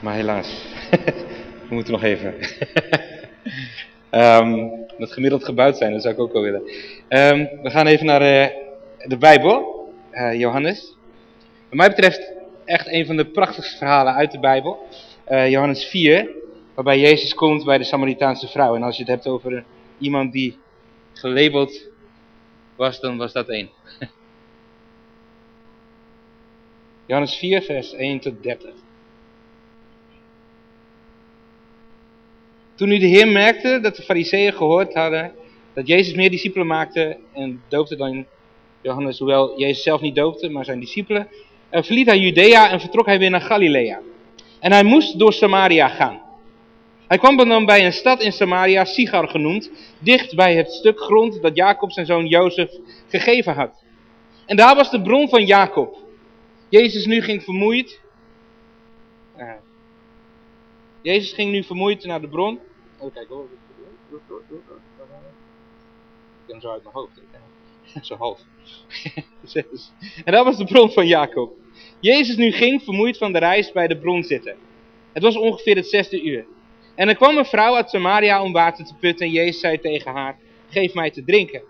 Maar helaas, we moeten nog even. um, dat gemiddeld gebouwd zijn, dat zou ik ook wel willen. Um, we gaan even naar uh, de Bijbel, uh, Johannes. Wat mij betreft echt een van de prachtigste verhalen uit de Bijbel. Uh, Johannes 4, waarbij Jezus komt bij de Samaritaanse vrouw. En als je het hebt over iemand die gelabeld was, dan was dat één. Johannes 4, vers 1 tot 30. Toen nu de Heer merkte dat de fariseeën gehoord hadden dat Jezus meer discipelen maakte en doopte dan Johannes, hoewel Jezus zelf niet doopte, maar zijn discipelen, uh, verliet hij Judea en vertrok hij weer naar Galilea. En hij moest door Samaria gaan. Hij kwam dan bij een stad in Samaria, Sigar genoemd, dicht bij het stuk grond dat Jacob zijn zoon Jozef gegeven had. En daar was de bron van Jacob. Jezus nu ging vermoeid. Uh, Jezus ging nu vermoeid naar de bron. Oh, kijk hoor. Ik ben zo uit mijn hoofd. Zo half. en dat was de bron van Jacob. Jezus nu ging vermoeid van de reis bij de bron zitten. Het was ongeveer het zesde uur. En er kwam een vrouw uit Samaria om water te putten en Jezus zei tegen haar, geef mij te drinken.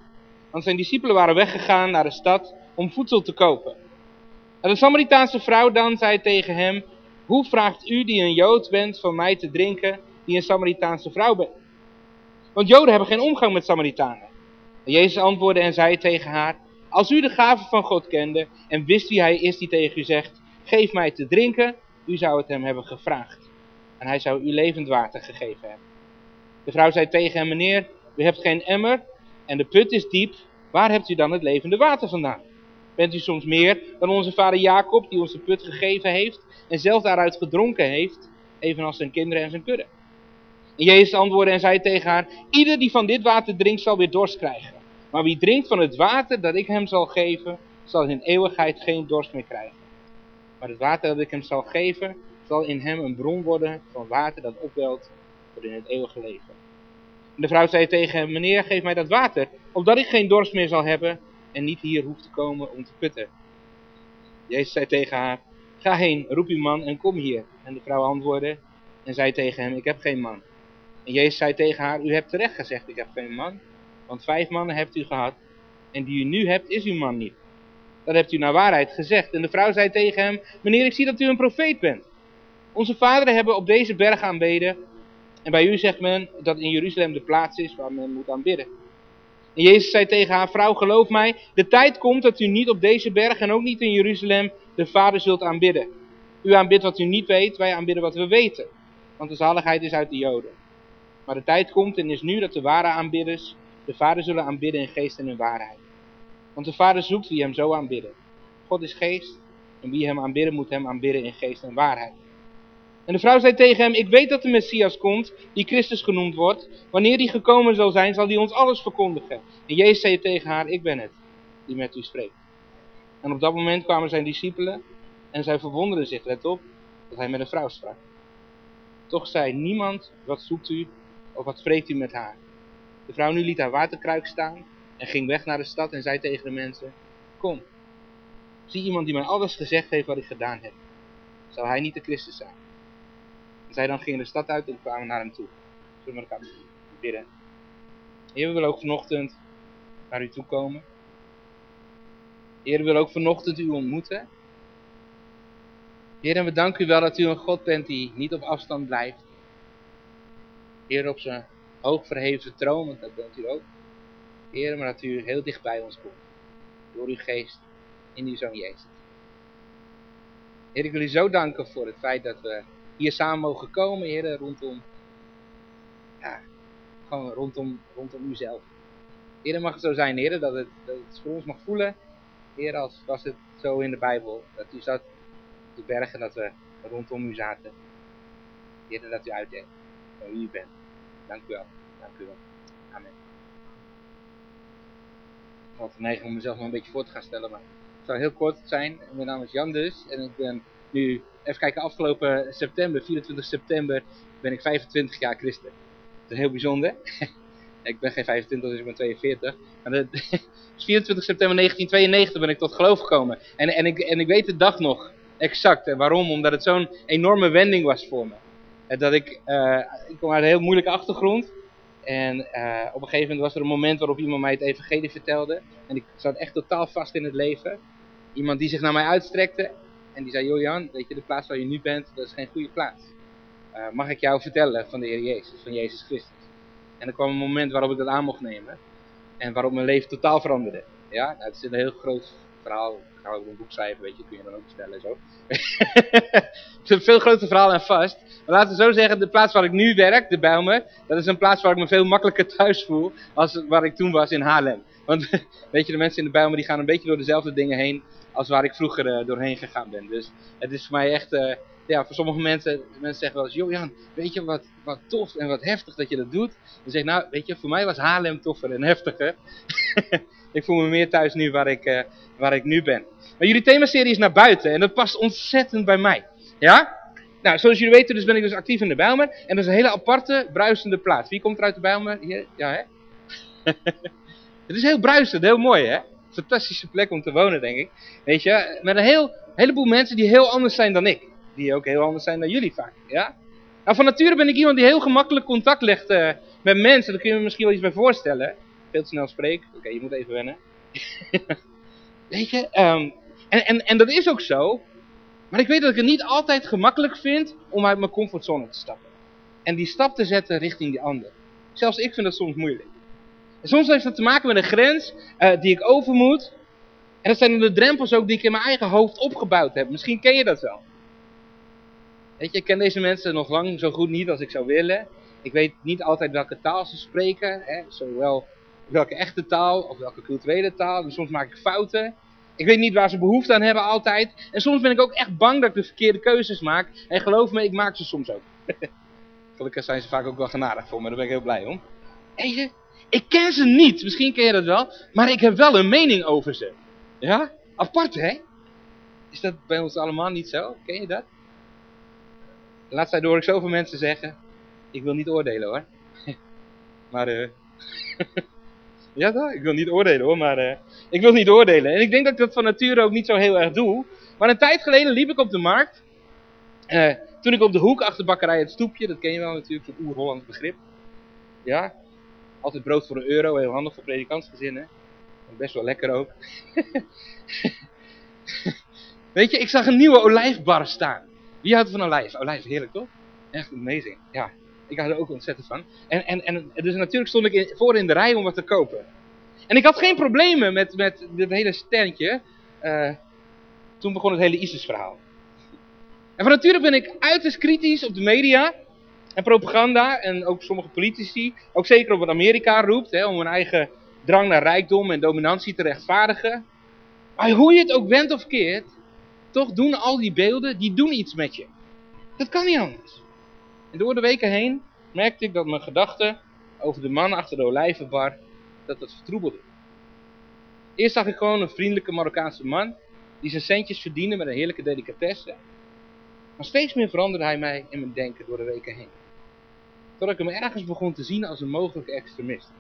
Want zijn discipelen waren weggegaan naar de stad om voedsel te kopen. En de Samaritaanse vrouw dan zei tegen hem, hoe vraagt u die een Jood bent van mij te drinken die een Samaritaanse vrouw bent? Want Joden hebben geen omgang met Samaritanen. En Jezus antwoordde en zei tegen haar, als u de gave van God kende en wist wie hij is die tegen u zegt, geef mij te drinken, u zou het hem hebben gevraagd. En hij zou u levend water gegeven hebben. De vrouw zei tegen hem, meneer, u hebt geen emmer en de put is diep, waar hebt u dan het levende water vandaan? Bent u soms meer dan onze vader Jacob, die ons de put gegeven heeft en zelf daaruit gedronken heeft, evenals zijn kinderen en zijn kudde? En Jezus antwoordde en zei tegen haar, ieder die van dit water drinkt zal weer dorst krijgen. Maar wie drinkt van het water dat ik hem zal geven, zal in eeuwigheid geen dorst meer krijgen. Maar het water dat ik hem zal geven, zal in hem een bron worden van water dat opwelt voor in het eeuwige leven. En de vrouw zei tegen hem, meneer, geef mij dat water, opdat ik geen dorst meer zal hebben en niet hier hoef te komen om te putten. Jezus zei tegen haar, ga heen, roep uw man en kom hier. En de vrouw antwoordde en zei tegen hem, ik heb geen man. En Jezus zei tegen haar, u hebt terecht gezegd, ik heb geen man. Want vijf mannen hebt u gehad en die u nu hebt is uw man niet. Dat hebt u naar waarheid gezegd. En de vrouw zei tegen hem, meneer ik zie dat u een profeet bent. Onze vaderen hebben op deze berg aanbeden. En bij u zegt men dat in Jeruzalem de plaats is waar men moet aanbidden. En Jezus zei tegen haar, vrouw geloof mij, de tijd komt dat u niet op deze berg en ook niet in Jeruzalem de Vader zult aanbidden. U aanbidt wat u niet weet, wij aanbidden wat we weten. Want de zaligheid is uit de Joden. Maar de tijd komt en is nu dat de ware aanbidders de Vader zullen aanbidden in geest en in waarheid. Want de Vader zoekt wie hem zo aanbidden. God is geest en wie hem aanbidden moet hem aanbidden in geest en waarheid. En de vrouw zei tegen hem, ik weet dat de Messias komt, die Christus genoemd wordt. Wanneer die gekomen zal zijn, zal die ons alles verkondigen. En Jezus zei tegen haar, ik ben het, die met u spreekt. En op dat moment kwamen zijn discipelen en zij verwonderden zich, let op, dat hij met een vrouw sprak. Toch zei niemand, wat zoekt u of wat spreekt u met haar? De vrouw nu liet haar waterkruik staan en ging weg naar de stad en zei tegen de mensen, kom, zie iemand die mij alles gezegd heeft wat ik gedaan heb. Zal hij niet de Christus zijn? En zij dan gingen de stad uit en kwamen naar hem toe. Zullen we elkaar bidden? Heer, we willen ook vanochtend naar u toe komen. Heer, we willen ook vanochtend u ontmoeten. Heer, en we danken u wel dat u een God bent die niet op afstand blijft. Heer, op zijn hoog verheven troon, want dat bent u ook. Heer, maar dat u heel dicht bij ons komt. Door uw geest in uw Zoon Jezus. Heer, ik wil u zo danken voor het feit dat we hier samen mogen komen, Heer, rondom, ja, gewoon rondom, rondom uzelf. Heer, mag het zo zijn, Heer, dat het, dat het voor ons mag voelen, Heer, als was het zo in de Bijbel, dat u zat op de bergen, dat we rondom u zaten. Heer, dat u u bent. Dank u wel. Dank u wel. Amen. Ik had neigen om mezelf nog een beetje voor te gaan stellen, maar het zal heel kort zijn. Mijn naam is Jan dus en ik ben nu, even kijken, afgelopen september, 24 september, ben ik 25 jaar christen. Dat is heel bijzonder. ik ben geen 25, dus ik ben 42. Maar dat, dus 24 september 1992 ben ik tot geloof gekomen. En, en, ik, en ik weet de dag nog. exact. En waarom? Omdat het zo'n enorme wending was voor me. En dat ik, uh, ik kom uit een heel moeilijke achtergrond. En uh, op een gegeven moment was er een moment waarop iemand mij het evangelie vertelde. En ik zat echt totaal vast in het leven. Iemand die zich naar mij uitstrekte. En die zei, Julian, weet je, de plaats waar je nu bent, dat is geen goede plaats. Mag ik jou vertellen van de Heer Jezus, van Jezus Christus? En er kwam een moment waarop ik dat aan mocht nemen. En waarop mijn leven totaal veranderde. Ja, nou, het is een heel groot verhaal. Ga ook een boek schrijven, weet je, kun je dan ook vertellen en zo. het is een veel groter verhaal en vast. Maar laten we zo zeggen, de plaats waar ik nu werk, de Bijlmer, dat is een plaats waar ik me veel makkelijker thuis voel als waar ik toen was in Haarlem. Want weet je, de mensen in de Bijlmer die gaan een beetje door dezelfde dingen heen als waar ik vroeger uh, doorheen gegaan ben. Dus het is voor mij echt, uh, ja, voor sommige mensen, mensen zeggen wel eens, joh Jan, weet je wat, wat tof en wat heftig dat je dat doet. Dan zeg ik, nou, weet je, voor mij was Haarlem toffer en heftiger. Ik voel me meer thuis nu waar ik, uh, waar ik nu ben. Maar jullie themaserie is naar buiten en dat past ontzettend bij mij. Ja? Nou, zoals jullie weten dus ben ik dus actief in de Bijlmer. En dat is een hele aparte, bruisende plaats. Wie komt er uit de Bijlmer? Hier? Ja, hè? het is heel bruisend, heel mooi, hè? Fantastische plek om te wonen, denk ik. Weet je, met een heel, heleboel mensen die heel anders zijn dan ik. Die ook heel anders zijn dan jullie vaak, ja? Nou, van nature ben ik iemand die heel gemakkelijk contact legt uh, met mensen. Daar kun je me misschien wel iets bij voorstellen. Veel te snel spreek. Oké, je moet even wennen. weet je, um, en, en, en dat is ook zo. Maar ik weet dat ik het niet altijd gemakkelijk vind om uit mijn comfortzone te stappen. En die stap te zetten richting die ander. Zelfs ik vind dat soms moeilijk. En soms heeft dat te maken met een grens uh, die ik over moet. En dat zijn de drempels ook die ik in mijn eigen hoofd opgebouwd heb. Misschien ken je dat wel. Weet je, ik ken deze mensen nog lang zo goed niet als ik zou willen. Ik weet niet altijd welke taal ze spreken. Hè? Zowel welke echte taal of welke culturele taal. En soms maak ik fouten. Ik weet niet waar ze behoefte aan hebben altijd. En soms ben ik ook echt bang dat ik de verkeerde keuzes maak. En geloof me, ik maak ze soms ook. Gelukkig zijn ze vaak ook wel genadig voor me. Daar ben ik heel blij om. Je, ik ken ze niet. Misschien ken je dat wel. Maar ik heb wel een mening over ze. Ja? Apart, hè? Is dat bij ons allemaal niet zo? Ken je dat? De laatste tijd hoor ik zoveel mensen zeggen... Ik wil niet oordelen, hoor. maar, eh... Ja, toch? ik wil niet oordelen hoor, maar uh, ik wil niet oordelen. En ik denk dat ik dat van nature ook niet zo heel erg doe. Maar een tijd geleden liep ik op de markt. Uh, toen ik op de hoek achter bakkerij het stoepje, dat ken je wel natuurlijk, zo'n oer-Hollands begrip. Ja, altijd brood voor een euro, heel handig voor predikantsgezinnen. Best wel lekker ook. Weet je, ik zag een nieuwe olijfbar staan. Wie houdt van olijf? Olijf, heerlijk toch? Echt amazing, ja. Ik hou er ook ontzettend van. En, en, en dus natuurlijk stond ik voor in de rij om wat te kopen. En ik had geen problemen met, met dit hele standje. Uh, toen begon het hele ISIS-verhaal. En van nature ben ik uiterst kritisch op de media en propaganda. En ook sommige politici. Ook zeker op wat Amerika roept. Hè, om hun eigen drang naar rijkdom en dominantie te rechtvaardigen. Maar hoe je het ook wendt of keert. Toch doen al die beelden, die doen iets met je. Dat kan niet anders. En door de weken heen merkte ik dat mijn gedachten over de man achter de olijvenbar, dat dat vertroebelde. Eerst zag ik gewoon een vriendelijke Marokkaanse man, die zijn centjes verdiende met een heerlijke delicatesse. Maar steeds meer veranderde hij mij in mijn denken door de weken heen. Totdat ik hem ergens begon te zien als een mogelijke extremist.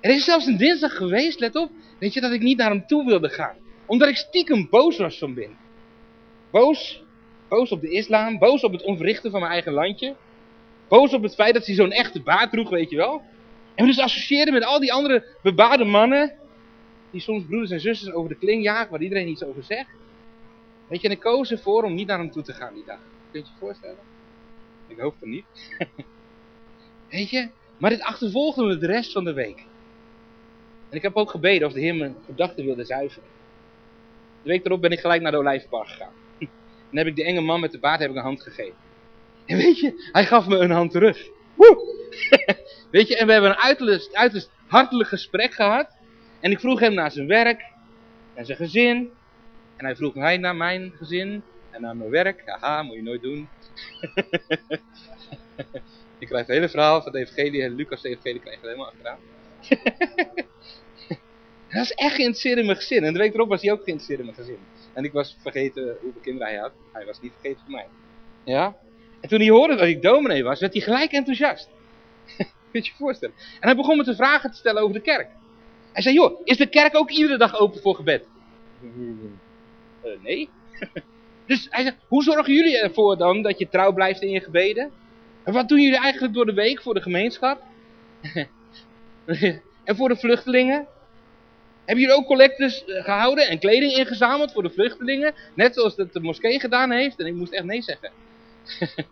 Er is zelfs een dinsdag geweest, let op, weet je, dat ik niet naar hem toe wilde gaan. Omdat ik stiekem boos was van binnen. Boos Boos op de islam, boos op het onverrichten van mijn eigen landje. Boos op het feit dat hij zo'n echte baard droeg, weet je wel. En we dus associëren met al die andere bebaarde mannen, die soms broeders en zusters over de kling jagen, waar iedereen iets over zegt. Weet je, en ik koos ervoor om niet naar hem toe te gaan die dag. Kun je je voorstellen? Ik hoop het niet. weet je, maar dit achtervolgde me de rest van de week. En ik heb ook gebeden of de Heer mijn gedachten wilde zuiveren. De week erop ben ik gelijk naar de Olijfbar gegaan. En heb ik de enge man met de baard heb ik een hand gegeven. En weet je, hij gaf me een hand terug. Woe! weet je, en we hebben een uiterst, uiterst hartelijk gesprek gehad. En ik vroeg hem naar zijn werk en zijn gezin. En hij vroeg mij naar mijn gezin en naar mijn werk. Haha, moet je nooit doen. ik krijg het hele verhaal van de evangelie Lucas de evangelie krijg je helemaal achteraan. hij was echt geïnteresseerd in mijn gezin. En de week erop was hij ook geïnteresseerd in mijn gezin. En ik was vergeten hoeveel kinderen hij had. Hij was niet vergeten voor mij. Ja? En toen hij hoorde dat ik dominee was, werd hij gelijk enthousiast. Kun je je voorstellen? En hij begon me te vragen te stellen over de kerk. Hij zei, joh, is de kerk ook iedere dag open voor gebed? Uh, nee. Dus hij zegt, hoe zorgen jullie ervoor dan dat je trouw blijft in je gebeden? En wat doen jullie eigenlijk door de week voor de gemeenschap? en voor de vluchtelingen? Hebben jullie ook collectes eh, gehouden en kleding ingezameld voor de vluchtelingen? Net zoals dat de moskee gedaan heeft. En ik moest echt nee zeggen. het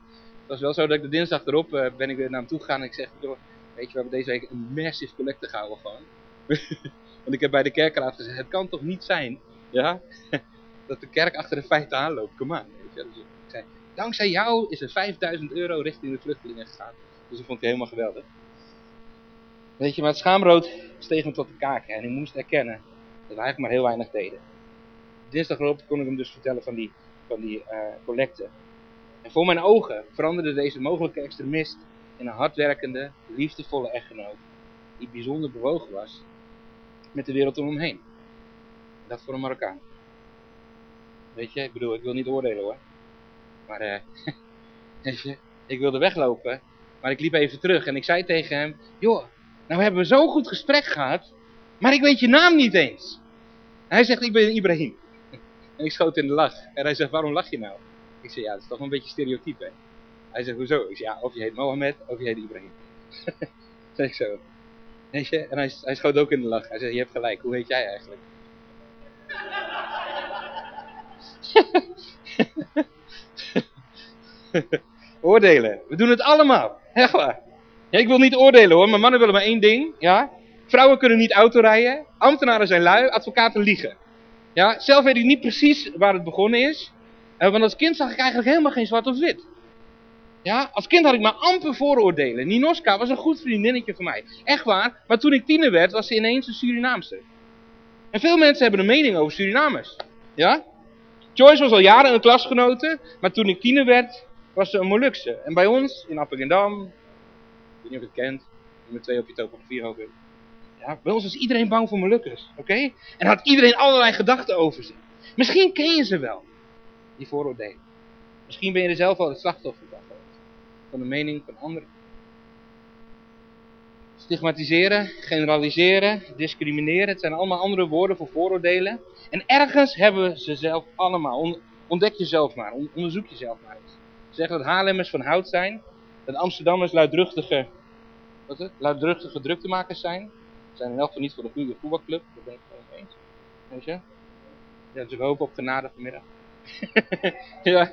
was wel zo dat ik de dinsdag erop uh, ben ik weer naar hem toe gegaan en ik zeg, weet je, we hebben deze week een massive collecte gehouden gewoon. Want ik heb bij de kerkraad gezegd, het kan toch niet zijn, ja, dat de kerk achter de feiten aanloopt, kom aan. Weet je. Dus ik zei, dankzij jou is er 5000 euro richting de vluchtelingen gegaan. Dus dat vond ik helemaal geweldig. Weet je, maar het schaamrood steeg me tot de kaken en ik moest erkennen dat we eigenlijk maar heel weinig deden. Dinsdag erop kon ik hem dus vertellen van die, van die uh, collecte. En voor mijn ogen veranderde deze mogelijke extremist in een hardwerkende, liefdevolle echtgenoot. Die bijzonder bewogen was met de wereld om hem heen. Dat voor een Marokkaan. Weet je, ik bedoel, ik wil niet oordelen hoor. Maar, eh, ik wilde weglopen. Maar ik liep even terug en ik zei tegen hem, joh, nou hebben we zo'n goed gesprek gehad, maar ik weet je naam niet eens. En hij zegt, ik ben Ibrahim. En ik schoot in de lach. En hij zegt, waarom lach je nou? Ik zeg, ja, dat is toch een beetje stereotyp, hè? Hij zegt, hoezo? Ik zeg, ja, of je heet Mohammed, of je heet Ibrahim. zeg ik zo. En hij, hij schoot ook in de lach. Hij zegt, je hebt gelijk, hoe heet jij eigenlijk? Oordelen. We doen het allemaal. Echt waar. Ja, ik wil niet oordelen hoor, maar mannen willen maar één ding. Ja? Vrouwen kunnen niet autorijden. Ambtenaren zijn lui, advocaten liegen. Ja? Zelf weet ik niet precies waar het begonnen is. Uh, want als kind zag ik eigenlijk helemaal geen zwart of wit. Ja, als kind had ik maar amper vooroordelen. Ninoska was een goed vriendinnetje van mij. Echt waar. Maar toen ik tiener werd, was ze ineens een Surinaamse. En veel mensen hebben een mening over Surinamers. Ja? Joyce was al jaren een klasgenote. Maar toen ik tiener werd, was ze een Molukse. En bij ons, in Appelgendam, ik weet niet of je het kent, nummer twee op je topografie hoger. Ja, bij ons was iedereen bang voor Molukkers, oké? En had iedereen allerlei gedachten over ze. Misschien ken je ze wel, die vooroordelen. Misschien ben je er zelf al het slachtoffer van van de mening van anderen. Stigmatiseren, generaliseren, discrimineren, het zijn allemaal andere woorden voor vooroordelen. En ergens hebben we ze zelf allemaal. Ontdek jezelf maar, onderzoek jezelf maar eens. Ze zeggen dat Haarlemmers van hout zijn, dat Amsterdammers luidruchtige, wat het, luidruchtige druktemakers zijn. Ze zijn in elk geval niet voor de goede voetbalclub, dat ben ik wel eens. Weet je? Ja, we hopen op genade vanmiddag. ja.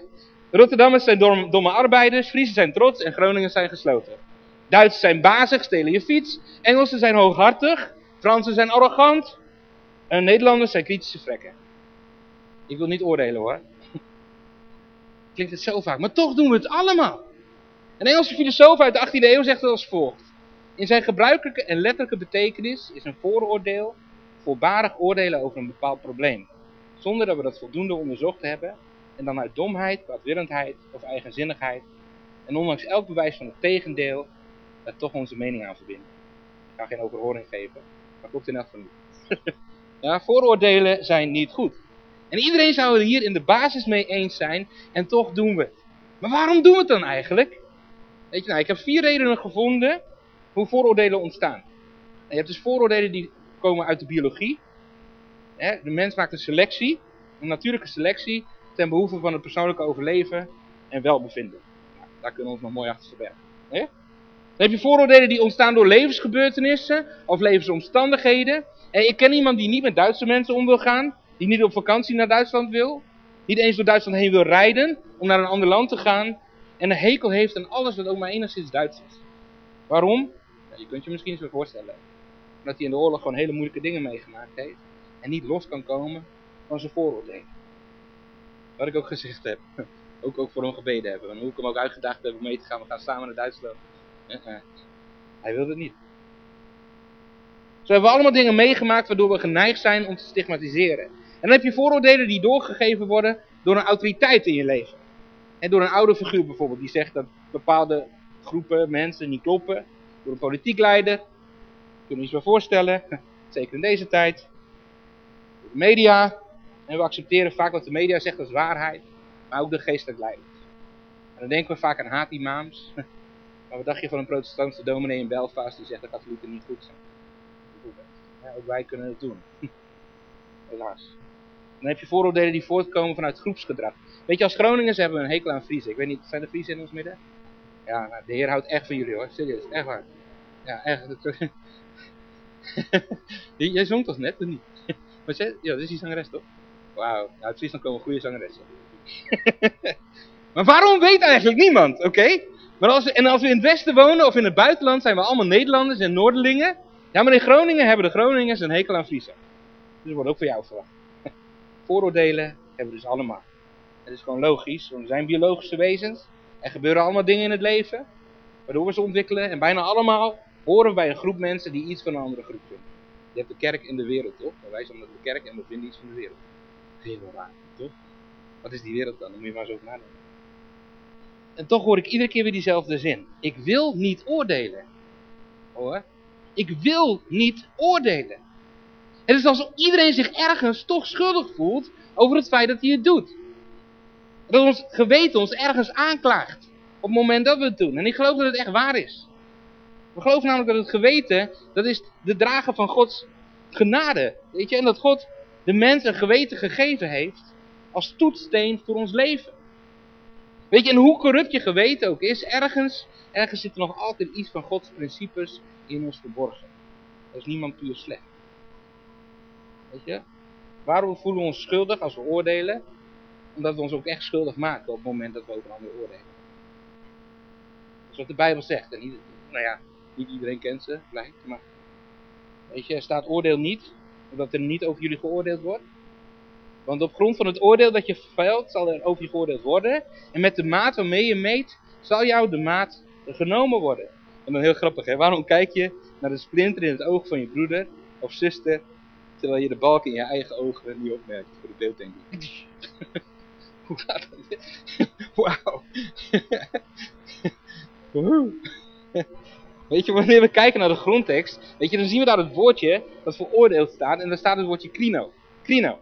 Rotterdammers zijn domme arbeiders, Friesen zijn trots en Groningen zijn gesloten. Duitsers zijn bazig, stelen je fiets. Engelsen zijn hooghartig, Fransen zijn arrogant. En Nederlanders zijn kritische vrekken. Ik wil niet oordelen hoor. Klinkt het zo vaak, maar toch doen we het allemaal. Een Engelse filosoof uit de 18e eeuw zegt het als volgt. In zijn gebruikelijke en letterlijke betekenis is een vooroordeel voorbarig oordelen over een bepaald probleem. Zonder dat we dat voldoende onderzocht hebben en dan uit domheid, kwaadwillendheid of eigenzinnigheid en ondanks elk bewijs van het tegendeel daar toch onze mening aan verbinden. Ik ga geen overhoring geven, maar klopt in elk geval niet. ja, vooroordelen zijn niet goed. En iedereen zou er hier in de basis mee eens zijn en toch doen we het. Maar waarom doen we het dan eigenlijk? Weet je, nou, ik heb vier redenen gevonden hoe vooroordelen ontstaan. je hebt dus vooroordelen die komen uit de biologie. De mens maakt een selectie, een natuurlijke selectie, ten behoeve van het persoonlijke overleven en welbevinden. Nou, daar kunnen we ons nog mooi achter verbergen. Dan heb je vooroordelen die ontstaan door levensgebeurtenissen of levensomstandigheden. En ik ken iemand die niet met Duitse mensen om wil gaan, die niet op vakantie naar Duitsland wil, niet eens door Duitsland heen wil rijden om naar een ander land te gaan en een hekel heeft aan alles wat ook maar enigszins Duits is. Waarom? je kunt je misschien eens voorstellen. Dat hij in de oorlog gewoon hele moeilijke dingen meegemaakt heeft en niet los kan komen van zijn vooroordelen. Wat ik ook gezegd heb. Ook, ook voor hem gebeden hebben. En hoe ik hem ook uitgedaagd heb om mee te gaan. We gaan samen naar Duitsland. Hij wilde het niet. Zo hebben we allemaal dingen meegemaakt waardoor we geneigd zijn om te stigmatiseren. En dan heb je vooroordelen die doorgegeven worden door een autoriteit in je leven. En door een oude figuur bijvoorbeeld, die zegt dat bepaalde groepen mensen niet kloppen. Door een politiek leider. Kunnen we iets wel voorstellen. Zeker in deze tijd. Door de media. En we accepteren vaak wat de media zegt als waarheid, maar ook de geestelijk leiders. En dan denken we vaak aan haatimams. Maar wat dacht je van een protestantse dominee in Belfast die zegt dat katholieken niet goed zijn? Ja, ook wij kunnen het doen. Helaas. Dan heb je vooroordelen die voortkomen vanuit groepsgedrag. Weet je, als Groningers hebben we een hekel aan Friese. Ik weet niet, zijn er Friese in ons midden? Ja, nou, de Heer houdt echt van jullie hoor. Serieus, echt waar. Ja, echt. Jij zong toch net, of niet? Wat Ja, dat is die zangeres toch? Wauw, nou, uit Friesland komen goede zangeressen. maar waarom weet eigenlijk niemand, oké? Maar als we, en als we in het westen wonen of in het buitenland zijn we allemaal Nederlanders en Noorderlingen. Ja, maar in Groningen hebben de Groningers een hekel aan Friese. Dus dat wordt ook voor jou verwacht. Vooroordelen hebben we dus allemaal. Het is gewoon logisch, want we zijn biologische wezens. Er gebeuren allemaal dingen in het leven, waardoor we ze ontwikkelen. En bijna allemaal horen we bij een groep mensen die iets van een andere groep vinden. Je hebt de kerk in de wereld, toch? wij zijn de kerk en we vinden iets van de wereld. Heel raar, toch? Wat is die wereld dan? Dan moet je maar eens over nadenken. En toch hoor ik iedere keer weer diezelfde zin. Ik wil niet oordelen. Hoor. Ik wil niet oordelen. Het is alsof iedereen zich ergens toch schuldig voelt over het feit dat hij het doet. Dat ons geweten ons ergens aanklaagt. Op het moment dat we het doen. En ik geloof dat het echt waar is. We geloven namelijk dat het geweten, dat is de drager van Gods genade. Weet je, en dat God de mens een geweten gegeven heeft als toetssteen voor ons leven. Weet je, en hoe corrupt je geweten ook is, ergens, ergens zit er nog altijd iets van Gods principes in ons verborgen. Er is niemand puur slecht. Weet je? Waarom voelen we ons schuldig als we oordelen? Omdat we ons ook echt schuldig maken op het moment dat we over anderen oordelen. Dat is wat de Bijbel zegt. Nou ja, niet iedereen kent ze, blijkt. Maar weet je, er staat oordeel niet, omdat er niet over jullie geoordeeld wordt. Want op grond van het oordeel dat je velt, zal er over je geoordeeld worden. En met de maat waarmee je meet, zal jou de maat genomen worden. En dan heel grappig, hè? Waarom kijk je naar de splinter in het oog van je broeder of zuster, terwijl je de balk in je eigen ogen niet opmerkt voor de beelddenking? Hoe gaat dat? Wauw. Weet je, wanneer we kijken naar de grondtekst, weet je, dan zien we daar het woordje dat veroordeeld staat. En daar staat het woordje krino. Krino.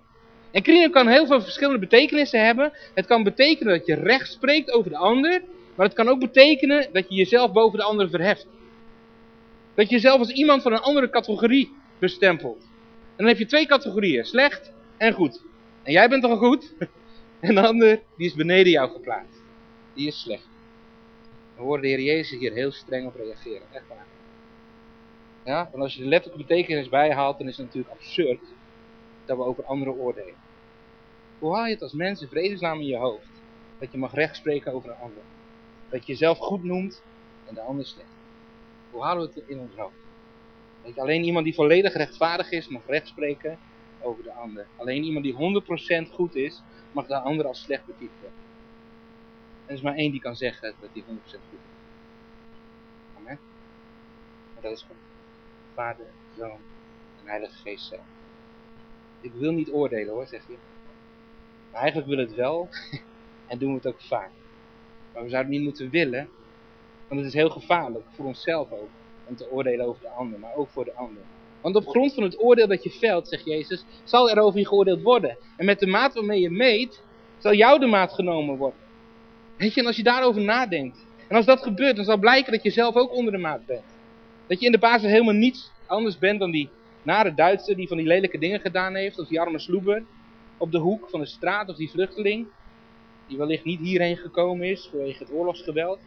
En krino kan heel veel verschillende betekenissen hebben. Het kan betekenen dat je recht spreekt over de ander. Maar het kan ook betekenen dat je jezelf boven de ander verheft. Dat je jezelf als iemand van een andere categorie bestempelt. En dan heb je twee categorieën, slecht en goed. En jij bent toch goed? En de ander, die is beneden jou geplaatst. Die is slecht. Dan horen de Heer Jezus hier heel streng op reageren. Echt waar. Ja, want als je de letterlijke betekenis bijhaalt, dan is het natuurlijk absurd dat we over anderen oordelen. Hoe haal je het als mens in vredesnaam in je hoofd? Dat je mag recht spreken over een ander. Dat je jezelf goed noemt en de ander slecht. Hoe halen we het in ons hoofd? Alleen iemand die volledig rechtvaardig is, mag recht spreken over de ander. Alleen iemand die 100% goed is, mag de ander als slecht betitelen. Er is maar één die kan zeggen dat hij 100% goed is. Amen. En dat is God. Vader, Zoon en Heilige Geest zelf. Ik wil niet oordelen hoor, zeg je. Maar eigenlijk wil het wel. en doen we het ook vaak. Maar we zouden niet moeten willen. Want het is heel gevaarlijk voor onszelf ook. Om te oordelen over de ander, maar ook voor de ander. Want op grond van het oordeel dat je velt, zegt Jezus, zal er over je geoordeeld worden. En met de maat waarmee je meet, zal jou de maat genomen worden. Weet je, en als je daarover nadenkt, en als dat gebeurt, dan zal blijken dat je zelf ook onder de maat bent. Dat je in de basis helemaal niets anders bent dan die nare Duitser die van die lelijke dingen gedaan heeft, of die arme sloeber op de hoek van de straat, of die vluchteling, die wellicht niet hierheen gekomen is vanwege het oorlogsgeweld,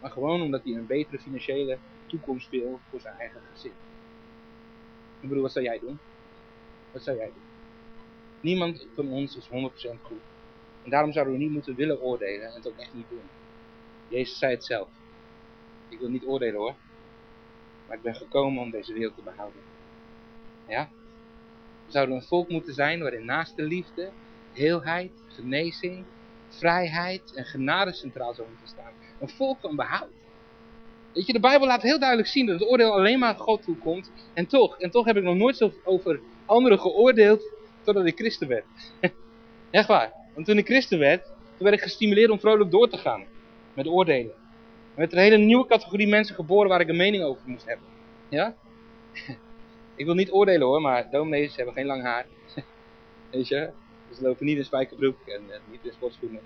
maar gewoon omdat hij een betere financiële toekomst wil voor zijn eigen gezin. Ik bedoel, wat zou jij doen? Wat zou jij doen? Niemand van ons is 100% goed. En daarom zouden we niet moeten willen oordelen en het ook echt niet doen. Jezus zei het zelf. Ik wil niet oordelen hoor. Maar ik ben gekomen om deze wereld te behouden. Ja? We zouden een volk moeten zijn waarin naast de liefde, heelheid, genezing, vrijheid en genade centraal zou moeten staan. Een volk van behoud. Weet je, de Bijbel laat heel duidelijk zien dat het oordeel alleen maar God toekomt. En toch, en toch heb ik nog nooit zo over anderen geoordeeld totdat ik christen werd. Echt waar. Want toen ik christen werd, toen werd ik gestimuleerd om vrolijk door te gaan met oordelen. Er werd een hele nieuwe categorie mensen geboren waar ik een mening over moest hebben. Ja? Ik wil niet oordelen hoor, maar dominees hebben geen lang haar. Weet je? Dus ze lopen niet in spijkerbroek en uh, niet in sportschoenen.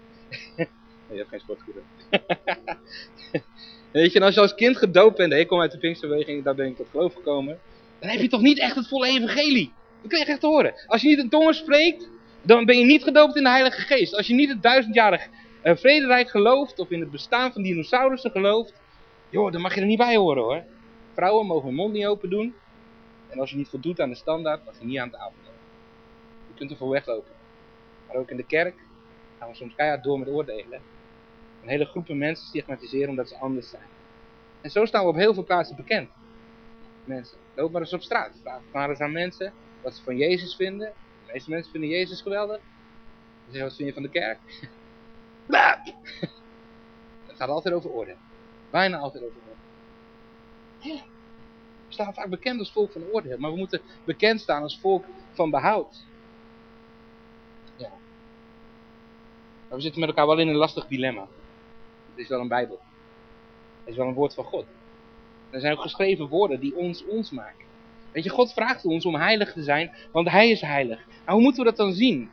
nee, je hebt geen sportschoenen. Weet je, en als je als kind gedoopt bent, ik kom uit de Pinksterbeweging, daar ben ik tot geloof gekomen. Dan heb je toch niet echt het volle evangelie. Dat kun je echt horen. Als je niet in tongen spreekt, dan ben je niet gedoopt in de Heilige Geest. Als je niet het duizendjarig uh, vrederijk gelooft, of in het bestaan van dinosaurussen gelooft, joh, dan mag je er niet bij horen hoor. Vrouwen mogen hun mond niet open doen. En als je niet voldoet aan de standaard, mag je niet aan het avond Je kunt er voor weglopen. Maar ook in de kerk gaan we soms keihard door met oordelen. Een hele groepen mensen stigmatiseren omdat ze anders zijn. En zo staan we op heel veel plaatsen bekend. Mensen, loop maar eens op straat. Vraag maar eens aan mensen wat ze van Jezus vinden. De meeste mensen vinden Jezus geweldig. Ze zeggen, wat vind je van de kerk? Het gaat altijd over orde. Bijna altijd over orde. Ja. We staan vaak bekend als volk van orde, maar we moeten bekend staan als volk van behoud. Ja. We zitten met elkaar wel in een lastig dilemma. Het is wel een Bijbel. Het is wel een woord van God. Er zijn ook geschreven woorden die ons ons maken. Weet je, God vraagt ons om heilig te zijn, want Hij is heilig. Nou, hoe moeten we dat dan zien?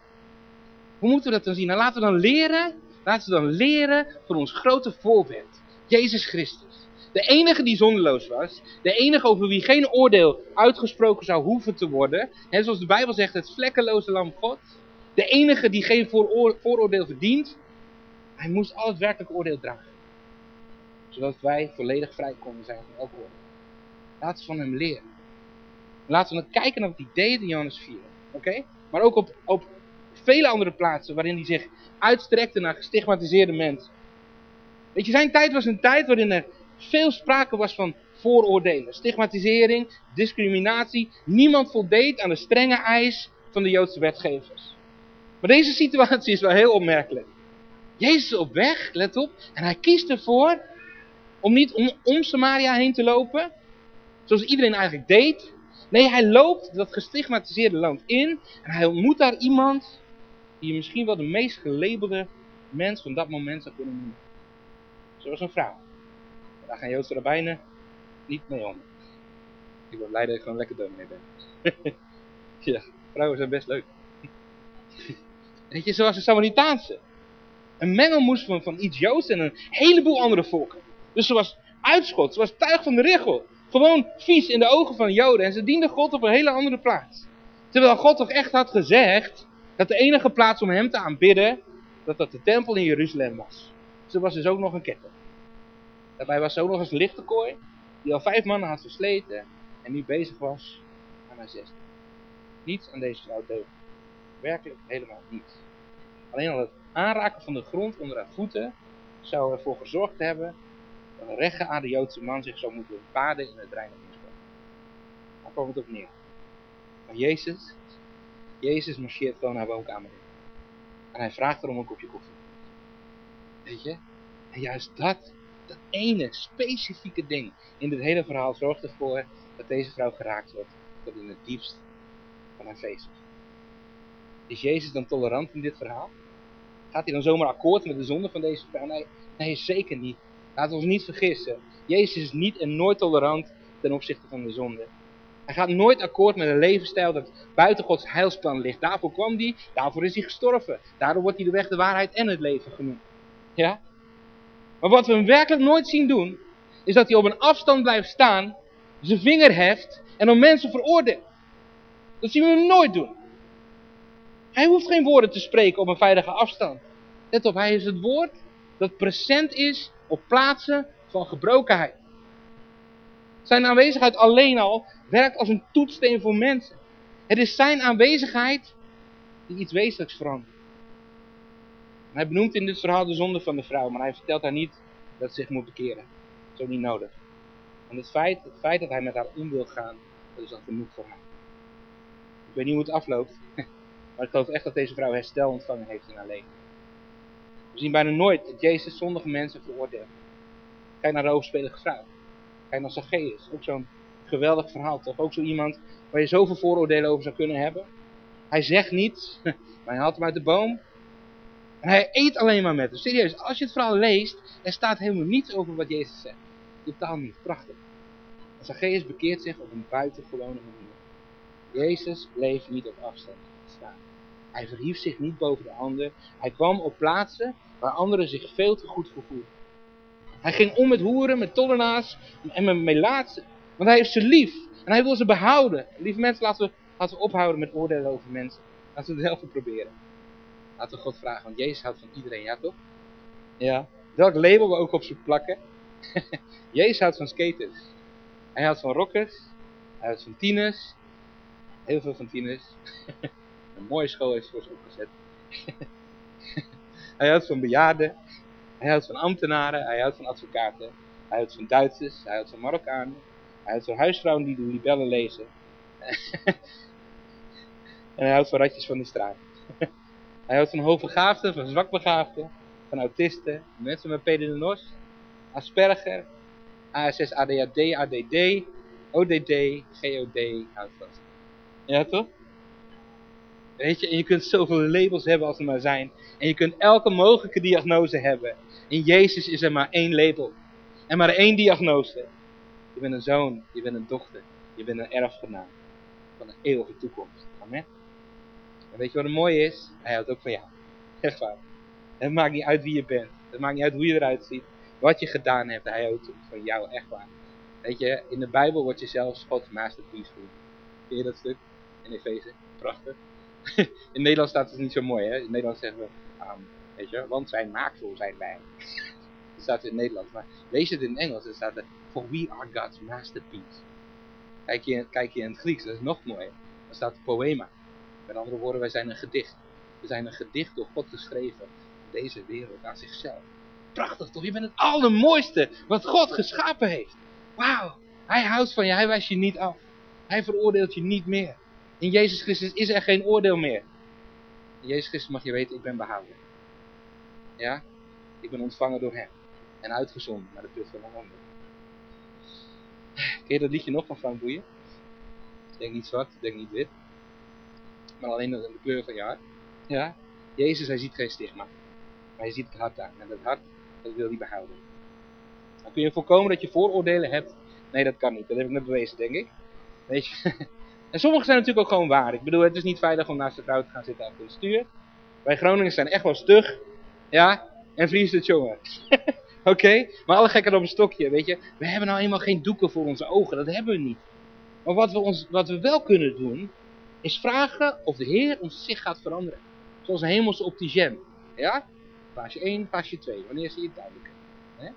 Hoe moeten we dat dan zien? Nou, laten we dan leren, laten we dan leren van ons grote voorbeeld, Jezus Christus. De enige die zondeloos was, de enige over wie geen oordeel uitgesproken zou hoeven te worden, en zoals de Bijbel zegt, het vlekkeloze lam God. De enige die geen vooroordeel verdient, hij moest al het werkelijke oordeel dragen. Zodat wij volledig vrij konden zijn van elk oordeel. Laten we van hem leren. Laten we dan kijken naar wat hij deed in Johannes 4. Oké? Maar ook op, op vele andere plaatsen waarin hij zich uitstrekte naar gestigmatiseerde mensen. Weet je, zijn tijd was een tijd waarin er veel sprake was van vooroordelen. Stigmatisering, discriminatie. Niemand voldeed aan de strenge eis van de Joodse wetgevers. Maar deze situatie is wel heel opmerkelijk. Jezus is op weg, let op, en hij kiest ervoor om niet om, Samaria heen te lopen, zoals iedereen eigenlijk deed. Nee, hij loopt dat gestigmatiseerde land in en hij ontmoet daar iemand die misschien wel de meest gelabelde mens van dat moment zou kunnen noemen. Zoals een vrouw. Daar gaan Joodse rabbijnen niet mee om. Ik ben blij dat ik gewoon lekker dominee ben. ja, vrouwen zijn best leuk. Weet je, zoals de Samaritaanse. Een mengelmoes van, van iets Joods en een heleboel andere volken. Dus ze was uitschot, ze was tuig van de richel. Gewoon vies in de ogen van Joden. En ze diende God op een hele andere plaats. Terwijl God toch echt had gezegd dat de enige plaats om hem te aanbidden, dat dat de tempel in Jeruzalem was. Ze was dus ook nog een ketter. Daarbij was ze ook nog eens een lichte kooi, die al vijf mannen had versleten en nu bezig was aan haar zesde. Niets aan deze vrouw deugde. Werkelijk helemaal niets. Alleen al het aanraken van de grond onder haar voeten zou ervoor gezorgd hebben dat een rechtgeaarde Joodse man zich zou moeten baden in het reinigingsbad. Daar kwam het op neer. Maar Jezus, Jezus marcheert gewoon naar woonkamer. En hij vraagt erom een kopje koffie. Weet je? En juist dat, dat ene specifieke ding in dit hele verhaal zorgt ervoor dat deze vrouw geraakt wordt tot in het diepst van haar feest. Is Jezus dan tolerant in dit verhaal? Gaat hij dan zomaar akkoord met de zonde van deze vrouw? Nee, zeker niet. Laten we ons niet vergissen. Jezus is niet en nooit tolerant ten opzichte van de zonde. Hij gaat nooit akkoord met een levensstijl dat buiten Gods heilsplan ligt. Daarvoor kwam hij, daarvoor is hij gestorven. Daardoor wordt hij de weg, de waarheid en het leven genoemd. Ja? Maar wat we hem werkelijk nooit zien doen, is dat hij op een afstand blijft staan, zijn vinger heft en om mensen veroordeelt. Dat zien we hem nooit doen. Hij hoeft geen woorden te spreken op een veilige afstand. Let op, hij is het woord dat present is op plaatsen van gebrokenheid. Zijn aanwezigheid alleen al werkt als een toetssteen voor mensen. Het is zijn aanwezigheid die iets wezenlijks verandert. hij benoemt in dit verhaal de zonde van de vrouw, maar hij vertelt haar niet dat ze zich moet bekeren. Dat is ook niet nodig. En het feit, het feit dat hij met haar om wil gaan, dat is al genoeg voor haar. Ik weet niet hoe het afloopt, maar ik geloof echt dat deze vrouw herstel ontvangen heeft in haar leven. We zien bijna nooit dat Jezus zondige mensen veroordeelt. Kijk naar de overspelige vrouw. Kijk naar Zacchaeus. Ook zo'n geweldig verhaal toch? Ook zo iemand waar je zoveel vooroordelen over zou kunnen hebben. Hij zegt niets, maar hij haalt hem uit de boom. En hij eet alleen maar met hem. Serieus, als je het verhaal leest, er staat helemaal niets over wat Jezus zegt. Totaal niet. Prachtig. En Zacchaeus bekeert zich op een buitengewone manier. Jezus bleef niet op afstand staan. Hij verhief zich niet boven de ander. Hij kwam op plaatsen waar anderen zich veel te goed voor Hij ging om met hoeren, met tollenaars en met melaatsen. Want hij heeft ze lief. En hij wil ze behouden. Lieve mensen, laten we, laten we ophouden met oordelen over mensen. Laten we het zelf proberen. Laten we God vragen, want Jezus houdt van iedereen, ja toch? Ja. Welk label we ook op ze plakken. Jezus houdt van skaters. Hij houdt van rockers. Hij houdt van tieners. Heel veel van tieners. Mooie school heeft voor ze opgezet. hij houdt van bejaarden. Hij houdt van ambtenaren. Hij houdt van advocaten. Hij houdt van Duitsers. Hij houdt van Marokkanen. Hij houdt van huisvrouwen die de libellen lezen. en hij houdt van ratjes van de straat. hij houdt van hoogbegaafden, van zwakbegaafden, van autisten, mensen met PDNOS, Asperger, ASS, ADHD, ADD, ODD, GOD, houdt vast. Ja toch? Weet je, en je kunt zoveel labels hebben als er maar zijn. En je kunt elke mogelijke diagnose hebben. In Jezus is er maar één label. En maar één diagnose. Je bent een zoon, je bent een dochter, je bent een erfgenaam van een eeuwige toekomst. Amen. En weet je wat het mooie is? Hij houdt ook van jou. Echt waar. Het maakt niet uit wie je bent. Het maakt niet uit hoe je eruit ziet. Wat je gedaan hebt, hij houdt van jou. Echt waar. Weet je, in de Bijbel wordt je zelfs Gods masterpiece genoemd. Ken je dat stuk? In Efeze. Prachtig. in Nederland staat het niet zo mooi, hè? In Nederland zeggen we, um, weet je, want zijn maaksel zijn wij. dat staat in het Nederlands. Maar lees het in Engels, dan staat er, for we are God's masterpiece. Kijk je, kijk je in het Grieks, dat is nog mooier. Dan staat poema. Met andere woorden, wij zijn een gedicht. We zijn een gedicht door God geschreven. Deze wereld aan zichzelf. Prachtig toch? Je bent het allermooiste wat God geschapen heeft. Wauw. Hij houdt van je. Hij wijst je niet af. Hij veroordeelt je niet meer. In Jezus Christus is er geen oordeel meer. In Jezus Christus mag je weten, ik ben behouden. Ja? Ik ben ontvangen door hem. En uitgezonden naar de put van mijn handen. Ken je dat liedje nog van Frank Boeien? Ik denk niet zwart, ik denk niet wit. Maar alleen de kleur van je. Ja? Jezus, hij ziet geen stigma. Maar hij ziet het hart aan. En dat hart, dat wil hij behouden. Dan kun je voorkomen dat je vooroordelen hebt. Nee, dat kan niet. Dat heb ik net bewezen, denk ik. Weet je? En sommige zijn natuurlijk ook gewoon waar. Ik bedoel, het is niet veilig om naast de vrouw te gaan zitten achter het stuur. Wij Groningen zijn echt wel stug. Ja? En vries het jongen. Oké? Maar alle gekken op een stokje, weet je. We hebben nou eenmaal geen doeken voor onze ogen. Dat hebben we niet. Maar wat we, ons, wat we wel kunnen doen, is vragen of de Heer ons zich gaat veranderen. Zoals een hemelse opticien. Ja? Fase 1, fase 2. Wanneer zie je het duidelijker? Hè?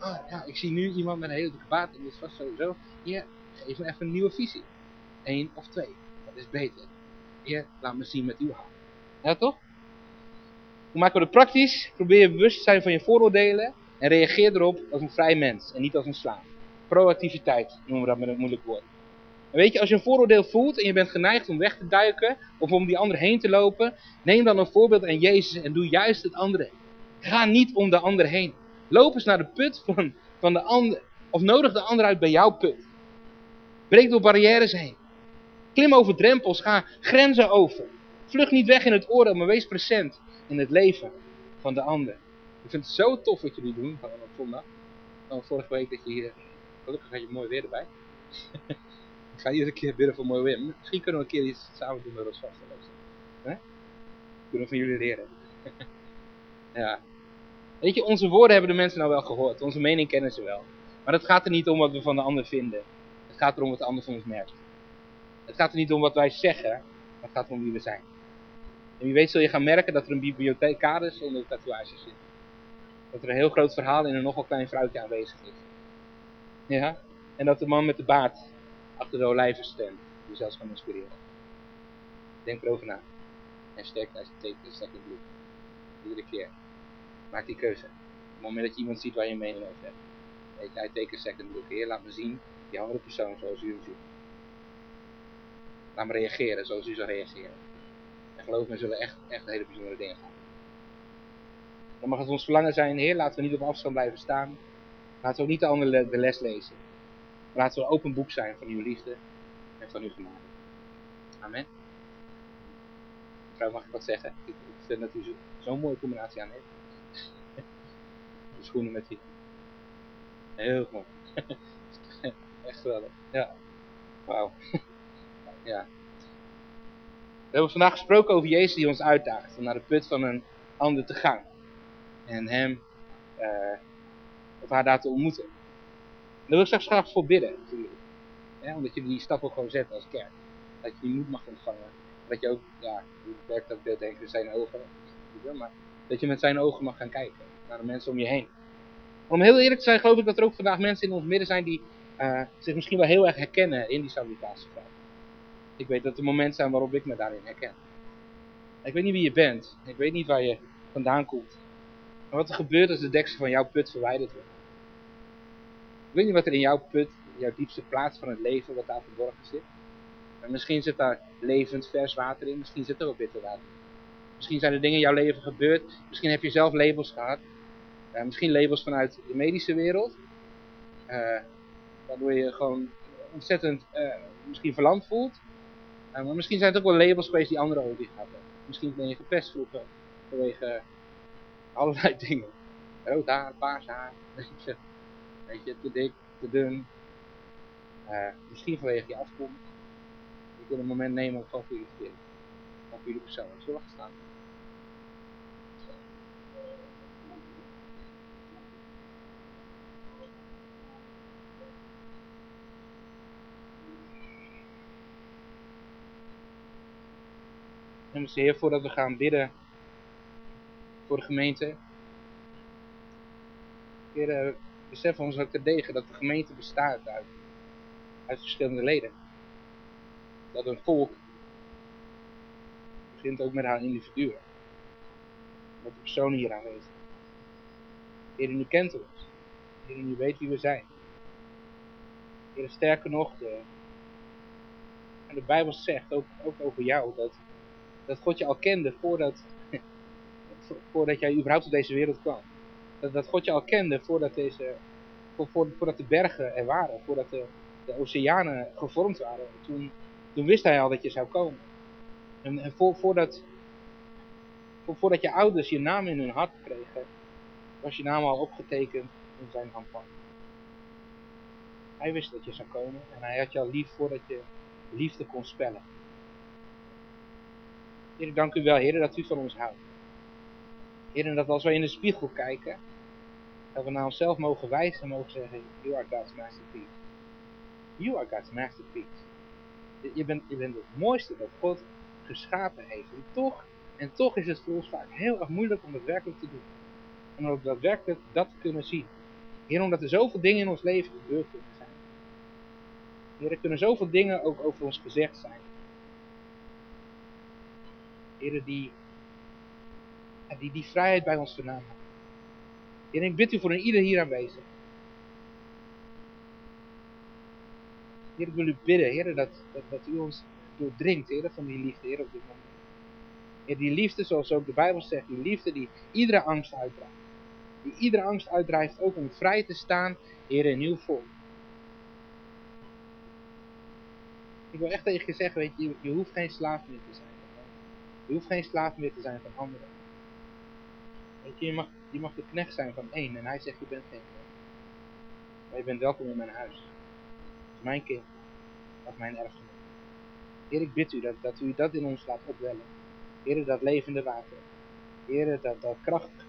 Oh, ja, ik zie nu iemand met een hele dikke baard en dat is vast sowieso. Hier, geef me even een nieuwe visie. Eén of twee. Dat is beter. Heer, laat me zien met uw hand. Ja, toch? Hoe maken we het praktisch? Probeer je bewust te zijn van je vooroordelen en reageer erop als een vrij mens en niet als een slaaf. Proactiviteit noemen we dat met een moeilijk woord. En weet je, als je een vooroordeel voelt en je bent geneigd om weg te duiken of om die ander heen te lopen, neem dan een voorbeeld aan Jezus en doe juist het andere. Ga niet om de ander heen. Loop eens naar de put van, van de ander, of nodig de ander uit bij jouw put. Breek door barrières heen. Klim over drempels, ga grenzen over. Vlug niet weg in het oordeel, maar wees present in het leven van de ander. Ik vind het zo tof wat jullie doen van zondag. Van vorige week dat je hier, gelukkig had je mooi weer erbij. Ik ga iedere keer bidden voor mooi weer. Misschien kunnen we een keer iets samen doen met ons vast. Kunnen we van jullie leren. ja. Weet je, onze woorden hebben de mensen nou wel gehoord. Onze mening kennen ze wel. Maar het gaat er niet om wat we van de ander vinden. Het gaat erom wat de ander van ons merkt. Het gaat er niet om wat wij zeggen. Maar het gaat om wie we zijn. En wie weet zul je gaan merken dat er een bibliothecaris onder de tatoeages zit. Dat er een heel groot verhaal in een nogal klein vrouwtje aanwezig is. Ja? En dat de man met de baard achter de olijfenstem je zelfs kan inspireren. Denk erover na. Hashtag take the second look. Iedere keer. Maak die keuze. Op het moment dat je iemand ziet waar je mening over hebt. Weet je, a second look. Heer, laat me zien die andere persoon zoals u hem ziet. Laat me reageren zoals u zou reageren. En geloof me, zullen echt, echt hele bijzondere dingen gaan. Dan mag het ons verlangen zijn, Heer, laten we niet op afstand blijven staan. Laten we ook niet de andere de les lezen. Laten we een open boek zijn van uw liefde en van uw genade. Amen. Mevrouw, mag ik wat zeggen? Ik, vind dat u zo'n zo mooie combinatie aan heeft. De schoenen met die. Heel mooi. Echt geweldig. Ja. Wauw. ja. We hebben vandaag gesproken over Jezus die ons uitdaagt om naar de put van een ander te gaan. En hem uh, of haar daar te ontmoeten. En daar wil ik straks graag voor bidden. Omdat je die stap ook gewoon zet als kerk. Dat je die moed mag ontvangen Dat je ook, ja, hoe werkt dat beeld denken, zijn ogen. Maar dat je met zijn ogen mag gaan kijken naar de mensen om je heen. Om heel eerlijk te zijn geloof ik dat er ook vandaag mensen in ons midden zijn die uh, zich misschien wel heel erg herkennen in die salutatievraag. Ik weet dat er momenten zijn waarop ik me daarin herken. Ik weet niet wie je bent. Ik weet niet waar je vandaan komt. Maar wat er gebeurt als de deksel van jouw put verwijderd wordt. Ik weet niet wat er in jouw put, jouw diepste plaats van het leven, wat daar verborgen zit. En misschien zit daar levend vers water in, misschien zit er ook bitter water in. Misschien zijn er dingen in jouw leven gebeurd, misschien heb je zelf labels gehad. Misschien labels vanuit de medische wereld. Uh, waardoor je gewoon ontzettend uh, misschien verlamd voelt. Maar misschien zijn het ook wel labels geweest die anderen ook niet hadden. Misschien ben je gepest vroeger vanwege allerlei dingen. Rood haar, paars haar, weet je, te dik, te dun. misschien vanwege je afkomst. Je kunt een moment nemen om je te. Of voor jullie. Zullen we gaan staan? Hemelse Heer, voordat we gaan bidden voor de gemeente. Heer, beseffen ons ook terdege dat de gemeente bestaat uit, uit verschillende leden. Dat een volk begint ook met haar individuen. Met de personen hier aanwezig. Heer, u kent ons. Heer, u weet wie we zijn. Heer, sterker nog, de, en de Bijbel zegt ook, ook over jou dat dat God je al kende voordat, voordat jij überhaupt op deze wereld kwam. Dat, dat God je al kende voordat, deze, voor, voordat de bergen er waren, voordat de, de oceanen gevormd waren. Toen, toen wist hij al dat je zou komen. En, en voor, voordat, voordat je ouders je naam in hun hart kregen, was je naam al opgetekend in zijn handpan. Hij wist dat je zou komen en hij had je al lief voordat je liefde kon spellen. Heer, dank u wel, Heer, dat u van ons houdt. Heer, dat als wij in de spiegel kijken, dat we naar onszelf mogen wijzen en mogen zeggen, you are God's masterpiece. You are God's masterpiece. Je bent, je bent het mooiste dat God geschapen heeft. En toch, en toch is het voor ons vaak heel erg moeilijk om het werkelijk te doen. En om daadwerkelijk dat kunnen zien. Heer, omdat er zoveel dingen in ons leven gebeurd kunnen zijn. Heer, er kunnen zoveel dingen ook over ons gezegd zijn. Heer, die, die die vrijheid bij ons vandaan. En ik bid u voor een ieder hier aanwezig. Heer, ik wil u bidden, Heer, dat, dat, u ons doordringt, Heer, van die liefde, Heer, op dit moment. Heer, die liefde, zoals ook de Bijbel zegt, die liefde die iedere angst uitdrijft. Die iedere angst uitdrijft, ook om vrij te staan, Heer, in uw volk. Ik wil echt tegen je zeggen, weet je, je hoeft geen slaaf meer te zijn. Je hoeft geen slaaf meer te zijn van anderen. Je, mag, mag de knecht zijn van één en hij zegt je bent geen knecht. Maar je bent welkom in mijn huis. Mijn kind. Is mijn erfenis. Heer, ik bid u dat, dat u dat in ons laat opwellen. Heer, dat levende water. Heer, dat, dat krachtige.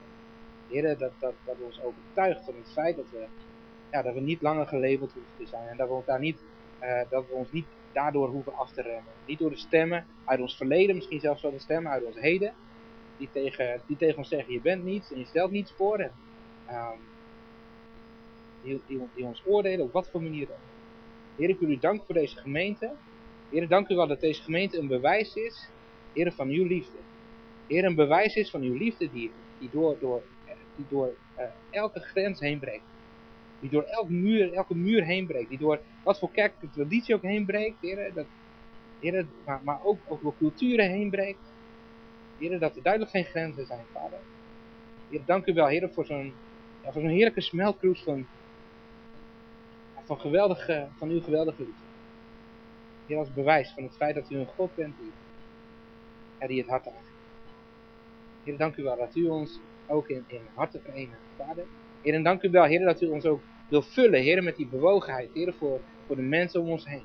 Heer, dat, dat, dat ons overtuigt van het feit dat we, ja, dat we niet langer gelabeld hoeven te zijn. En dat we, daar niet, uh, dat we ons niet daardoor hoeven af te remmen. Niet door de stemmen uit ons verleden, misschien zelfs wel de stemmen uit ons heden, die tegen, die tegen ons zeggen, je bent niets en je stelt niets voor. En, um, die, ons oordelen op wat voor manier dan. Heer, ik wil u danken voor deze gemeente. Heer, dank u wel dat deze gemeente een bewijs is, Heer, van uw liefde. Heer, een bewijs is van uw liefde die, die door, door, die door uh, elke grens heen breekt. Die door elke muur, elke muur heen breekt. Die door wat voor kerkelijke traditie ook heen breekt. Heren, dat, heren, maar, maar ook, ook door culturen heen breekt. Heren, dat er duidelijk geen grenzen zijn, vader. Heer, dank u wel, heren, voor zo'n ja, voor zo'n heerlijke smeltkroes van, van, geweldige, van uw geweldige liefde. Heer, als bewijs van het feit dat u een God bent die, die het hart draagt. Heer, dank u wel dat u ons ook in, in harten verenigt, vader. Heer, en dank u wel, Heer, dat u ons ook wil vullen, Heer, met die bewogenheid, Heer, voor, voor de mensen om ons heen.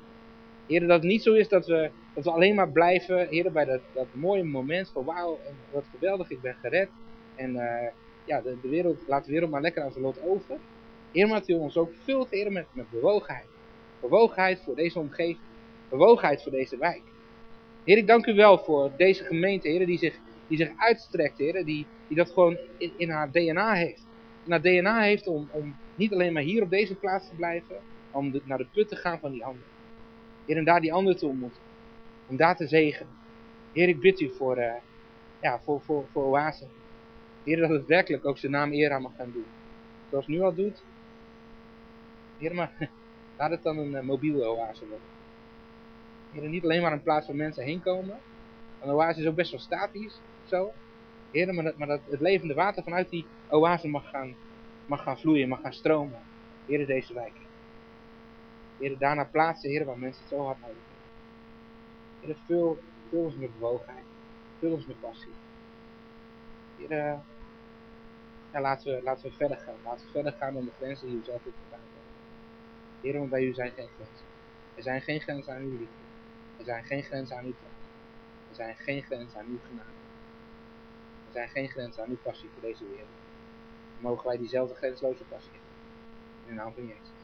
Heer, dat het niet zo is dat we, dat we alleen maar blijven, Heer, bij dat, dat mooie moment van wauw, wat geweldig, ik ben gered. En uh, ja, de, de wereld, laat de wereld maar lekker aan zijn lot over. Heer, maar dat u ons ook vult, Heer, met, met bewogenheid. Bewogenheid voor deze omgeving. Bewogenheid voor deze wijk. Heer, ik dank u wel voor deze gemeente, Heer, die zich, die zich uitstrekt, Heer, die, die dat gewoon in, in haar DNA heeft. In haar DNA heeft om, om niet alleen maar hier op deze plaats te blijven, om naar de put te gaan van die anderen. Heer, en daar die anderen te ontmoeten. Om daar te zegenen. Heer, ik bid u voor, uh, ja, voor, voor, voor Oase. Heer, dat het werkelijk ook zijn naam eer aan mag gaan doen. Zoals het nu al doet. Heer, maar laat het dan een uh, mobiele oase worden. Heer, niet alleen maar een plaats waar mensen heen komen. Een oase is ook best wel statisch, zo. Heer, maar, dat, maar dat het levende water vanuit die oase mag gaan, mag gaan vloeien, mag gaan stromen. Heer, deze wijk. Heer, daarna plaatsen, Heer, waar mensen het zo hard nodig hebben. Heer, vul, vul ons met bewogenheid. Vul ons met passie. Heer, ja, laten, we, we verder gaan. Laten we verder gaan dan de grenzen die u zelf hebt gedaan. Heer, want bij u zijn geen grenzen. Er zijn geen grenzen aan uw liefde. Er zijn geen grenzen aan uw trouw. Er zijn geen grenzen aan uw genade. Er zijn geen grenzen aan uw passie voor deze wereld. Mogen wij diezelfde grensloze passie hebben. In de naam van Jezus.